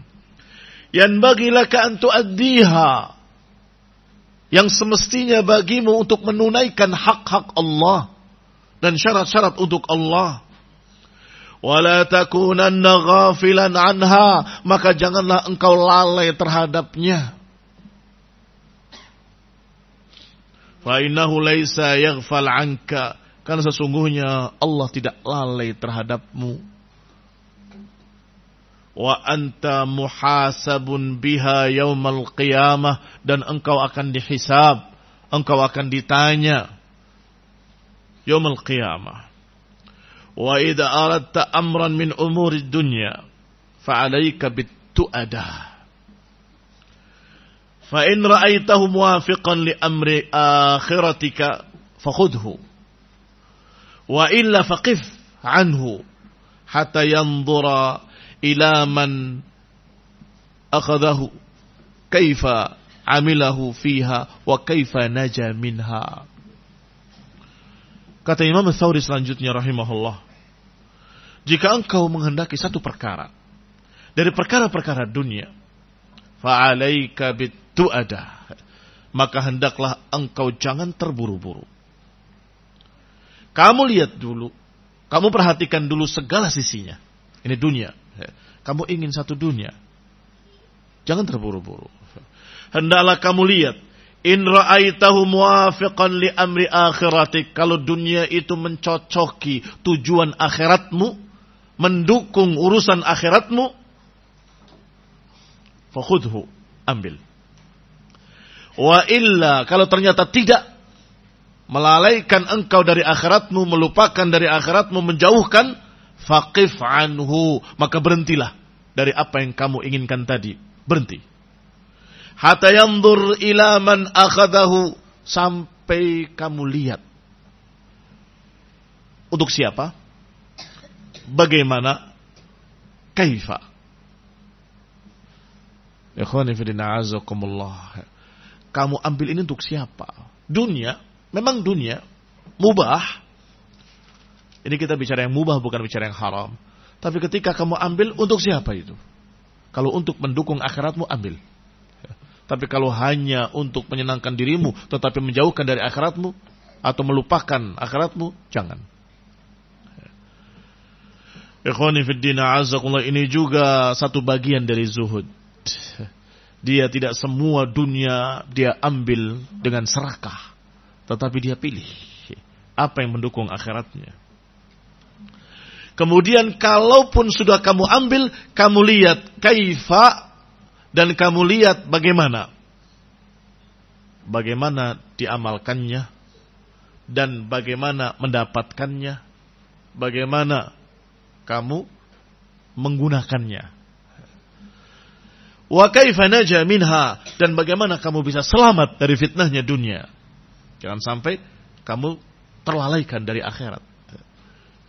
Yang bagilah antu addiha. Yang semestinya bagimu untuk menunaikan hak-hak Allah. Dan syarat-syarat untuk Allah. Wala takunanna ghafilan anha. Maka janganlah engkau lalai terhadapnya. Fa innahu laisa yaghfal anka karena sesungguhnya Allah tidak lalai terhadapmu wa anta muhasabun biha yaumal qiyamah. Dan engkau akan dihisab engkau akan ditanya yaumul qiyamah. Wa idza aradta amran min umuri dunya fa alayka bitu'ada. Fa in ra'aitahu muwafiqan li amri akhiratika fakhudhu wa illa anhu hatta ila man akhadahu kaifa amilahu fiha wa kaifa naja minha. Kata Imam Thawri selanjutnya rahimahullah. Jika engkau menghendaki satu perkara dari perkara-perkara dunia, fa'alaika bitu'ada. Maka hendaklah engkau jangan terburu-buru. Kamu lihat dulu, kamu perhatikan dulu segala sisinya. Ini dunia. Kamu ingin satu dunia. Jangan terburu-buru. Hendaklah kamu lihat. In ra'aitahu muwafiqan li amri akhiratik. Kalau dunia itu mencocoki tujuan akhiratmu, mendukung urusan akhiratmu, fakhudhu, ambil. Wa illa, kalau ternyata tidak, melalaikan engkau dari akhiratmu, melupakan dari akhiratmu, menjauhkan, faqif anhu, maka berhentilah dari apa yang kamu inginkan tadi. Berhenti. Hatta yandur ila man akhadahu, sampai kamu lihat. Untuk siapa? Bagaimana? Kaifa? Kamu ambil ini untuk siapa? Dunia, memang dunia, mubah. Ini kita bicara yang mubah bukan bicara yang haram. Tapi ketika kamu ambil untuk siapa itu? Kalau untuk mendukung akhiratmu ambil. Tapi kalau hanya untuk menyenangkan dirimu tetapi menjauhkan dari akhiratmu atau melupakan akhiratmu, jangan. Ikhwani fiddina azakullah ini juga satu bagian dari zuhud. Dia tidak semua dunia dia ambil dengan serakah. Tetapi dia pilih apa yang mendukung akhiratnya. Kemudian kalaupun sudah kamu ambil, kamu lihat kaifa dan kamu lihat bagaimana. Bagaimana diamalkannya dan bagaimana mendapatkannya. Bagaimana kamu menggunakannya. Wa kaifa naja minha dan bagaimana kamu bisa selamat dari fitnahnya dunia. Jangan sampai kamu terlalaikan dari akhirat.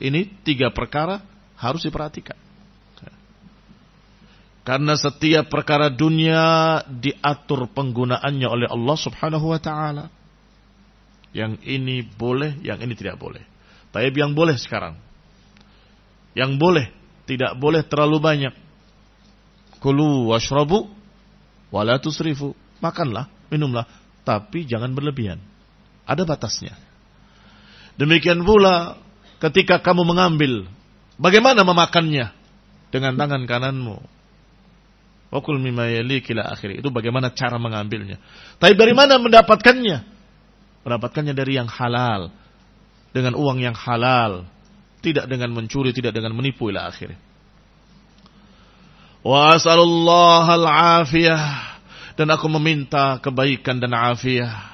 Ini tiga perkara harus diperhatikan. Karena setiap perkara dunia diatur penggunaannya oleh Allah Subhanahu wa taala. Yang ini boleh, yang ini tidak boleh. Tapi yang boleh sekarang. Yang boleh, tidak boleh terlalu banyak. Kulu washrabu wala tusrifu. Makanlah, minumlah, tapi jangan berlebihan. Ada batasnya. Demikian pula ketika kamu mengambil, bagaimana memakannya? Dengan tangan kananmu. Wakul mimma kila akhiri. Itu bagaimana cara mengambilnya. Tapi dari mana mendapatkannya? Mendapatkannya dari yang halal. Dengan uang yang halal. Tidak dengan mencuri, tidak dengan menipu ila akhirnya. Wa asalullah al-afiyah. Dan aku meminta kebaikan dan afiyah.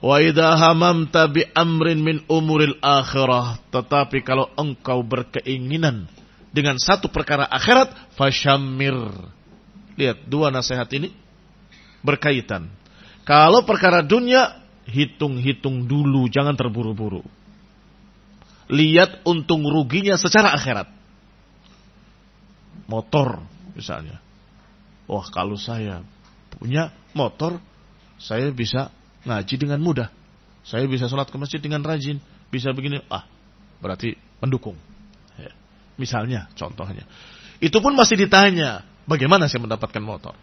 Wa idha hamamta bi amrin min umuril akhirah. Tetapi kalau engkau berkeinginan dengan satu perkara akhirat, fashamir. Lihat, dua nasihat ini berkaitan. Kalau perkara dunia, hitung-hitung dulu, jangan terburu-buru. Lihat untung ruginya secara akhirat motor misalnya. Wah kalau saya punya motor, saya bisa ngaji dengan mudah. Saya bisa sholat ke masjid dengan rajin. Bisa begini, ah berarti mendukung. Ya. Misalnya, contohnya. Itu pun masih ditanya, bagaimana saya mendapatkan motor?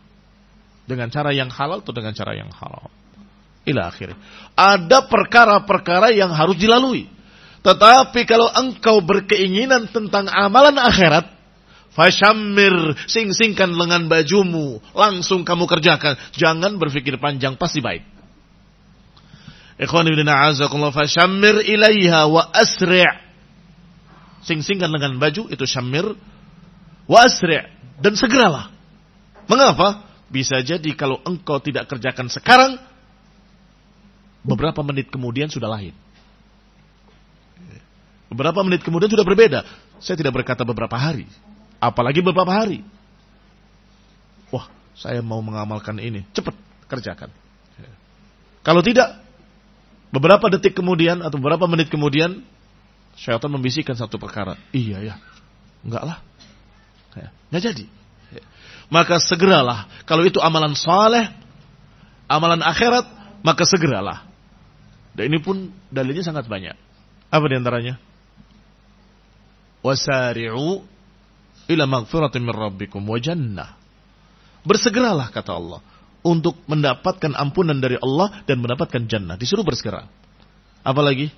Dengan cara yang halal atau dengan cara yang haram? Ila akhirnya. Ada perkara-perkara yang harus dilalui. Tetapi kalau engkau berkeinginan tentang amalan akhirat, Fashamir, sing-singkan lengan bajumu, langsung kamu kerjakan. Jangan berpikir panjang, pasti baik. Ikhwan ibn a'azakullah, fashamir ilaiha wa asri' Sing-singkan lengan baju, itu syamir. Wa asri' Dan segeralah. Mengapa? Bisa jadi kalau engkau tidak kerjakan sekarang, beberapa menit kemudian sudah lahir. Beberapa menit kemudian sudah berbeda. Saya tidak berkata beberapa hari. Apalagi beberapa hari. Wah, saya mau mengamalkan ini. Cepat kerjakan. Kalau tidak, beberapa detik kemudian atau beberapa menit kemudian syaitan membisikkan satu perkara. Iya ya. Enggak lah. Nggak jadi. Ya. Maka segeralah. Kalau itu amalan saleh, amalan akhirat, maka segeralah. Dan ini pun dalilnya sangat banyak. Apa di antaranya? Wasari'u ila min rabbikum wa jannah. Bersegeralah kata Allah untuk mendapatkan ampunan dari Allah dan mendapatkan jannah. Disuruh bersegera. Apalagi?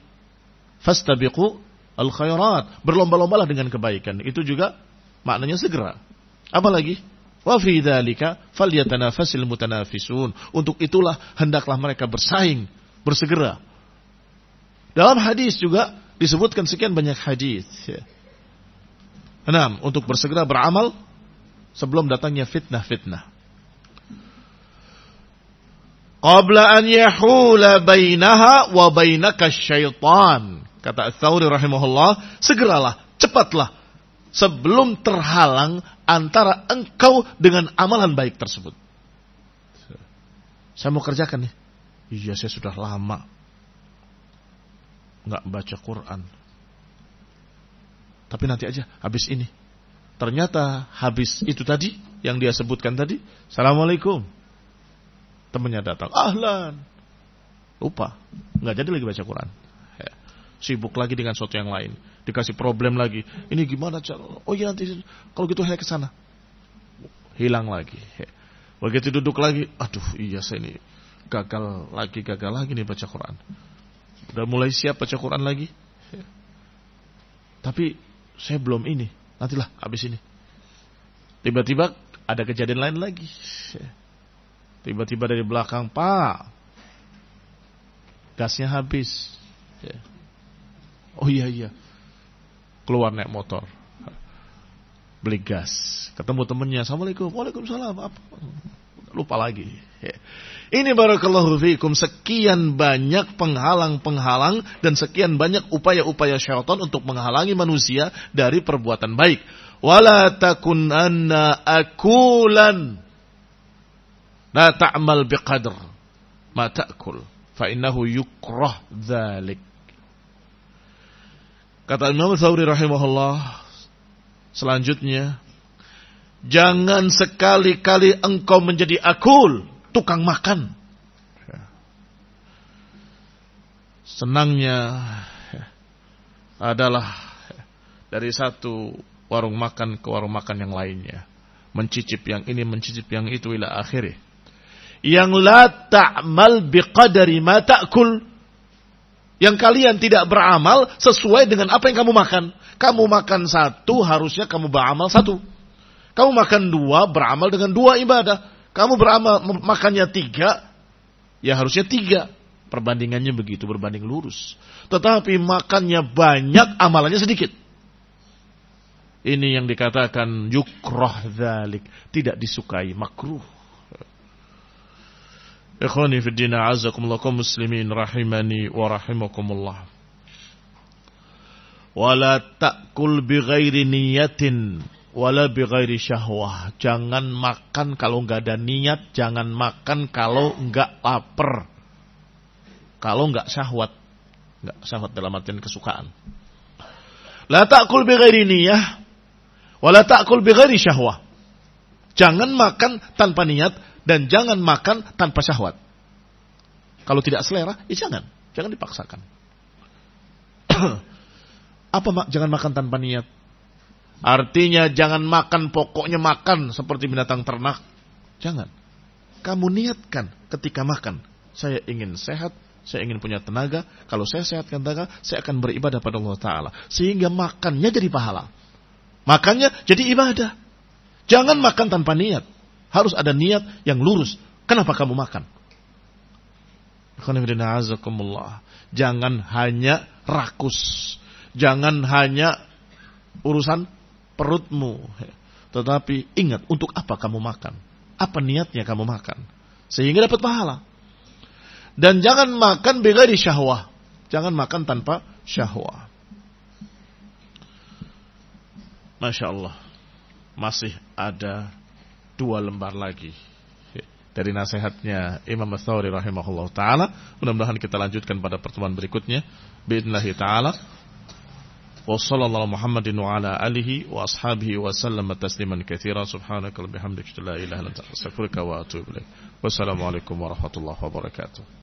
Fastabiqu al khairat. Berlomba-lombalah dengan kebaikan. Itu juga maknanya segera. Apalagi? Wa fi dzalika falyatanafasil mutanafisun. Untuk itulah hendaklah mereka bersaing, bersegera. Dalam hadis juga disebutkan sekian banyak hadis. Enam, untuk bersegera beramal sebelum datangnya fitnah-fitnah. Qabla an yahula bainaha wa bainaka syaitan. Kata Thawri rahimahullah, segeralah, cepatlah sebelum terhalang antara engkau dengan amalan baik tersebut. Saya mau kerjakan nih. Iya, saya sudah lama nggak baca Quran. Tapi nanti aja habis ini. Ternyata habis itu tadi yang dia sebutkan tadi, Assalamualaikum. Temennya datang, ahlan. Lupa, nggak jadi lagi baca Quran. Ya. Sibuk lagi dengan sesuatu yang lain. Dikasih problem lagi. Ini gimana cara? Oh iya nanti kalau gitu saya ke sana. Hilang lagi. Ya. Begitu duduk lagi, aduh iya saya ini gagal lagi, gagal lagi nih baca Quran. Udah mulai siap baca Quran lagi. Tapi saya belum ini. Nantilah habis ini. Tiba-tiba ada kejadian lain lagi. Tiba-tiba dari belakang, Pak. Gasnya habis. Oh iya iya. Keluar naik motor. Beli gas. Ketemu temennya. Assalamualaikum. Waalaikumsalam. Lupa lagi. Ini barakallahu fikum sekian banyak penghalang-penghalang dan sekian banyak upaya-upaya syaitan untuk menghalangi manusia dari perbuatan baik. Wala takun anna akulan la ta'mal biqadr ma ta'kul fa innahu yukrah dzalik. Kata Imam Thawri rahimahullah selanjutnya jangan sekali-kali engkau menjadi akul tukang makan. Senangnya adalah dari satu warung makan ke warung makan yang lainnya. Mencicip yang ini, mencicip yang itu ila akhirnya. Yang la ta'mal biqadari ma ta'kul. Yang kalian tidak beramal sesuai dengan apa yang kamu makan. Kamu makan satu, harusnya kamu beramal satu. Kamu makan dua, beramal dengan dua ibadah. Kamu beramal makannya tiga, ya harusnya tiga. Perbandingannya begitu, berbanding lurus. Tetapi makannya banyak, amalannya sedikit. Ini yang dikatakan yukroh dhalik. Tidak disukai, makruh. Ikhwani fi dina azakumullah muslimin rahimani wa rahimakumullah. Wala ta'kul bi ghairi niyatin wala bighairi syahwah. Jangan makan kalau nggak ada niat, jangan makan kalau nggak lapar. Kalau nggak syahwat. Nggak syahwat dalam artian kesukaan. La ta'kul bighairi niyah wala ta'kul bighairi syahwah. Jangan makan tanpa niat dan jangan makan tanpa syahwat. Kalau tidak selera, ya jangan. Jangan dipaksakan. Apa mak? Jangan makan tanpa niat. Artinya jangan makan pokoknya makan seperti binatang ternak. Jangan. Kamu niatkan ketika makan. Saya ingin sehat, saya ingin punya tenaga. Kalau saya sehatkan tenaga, saya akan beribadah pada Allah Ta'ala. Sehingga makannya jadi pahala. Makannya jadi ibadah. Jangan makan tanpa niat. Harus ada niat yang lurus. Kenapa kamu makan? Jangan hanya rakus. Jangan hanya urusan perutmu. Tetapi ingat untuk apa kamu makan. Apa niatnya kamu makan. Sehingga dapat pahala. Dan jangan makan di syahwah. Jangan makan tanpa syahwah. Masya Allah. Masih ada dua lembar lagi dari nasihatnya Imam As-Sauri rahimahullah ta'ala. Mudah-mudahan kita lanjutkan pada pertemuan berikutnya. Bismillahi ta'ala. Wa sallallahu Muhammadin wa ala alihi wa ashabihi wa sallam tasliman kathira. Subhanaka bihamdika la ilaha illa anta astaghfiruka wa atubu. Wassalamualaikum warahmatullahi wabarakatuh.